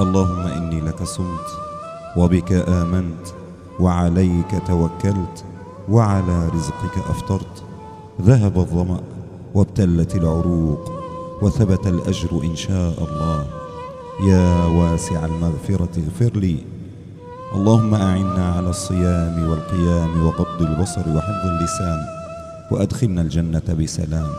اللهم إني لك صمت وبك آمنت وعليك توكلت وعلى رزقك أفطرت. ذهب الظمأ وابتلت العروق وثبت الأجر إن شاء الله. يا واسع المغفرة اغفر لي. اللهم أعنا على الصيام والقيام وغض البصر وحفظ اللسان وأدخلنا الجنة بسلام.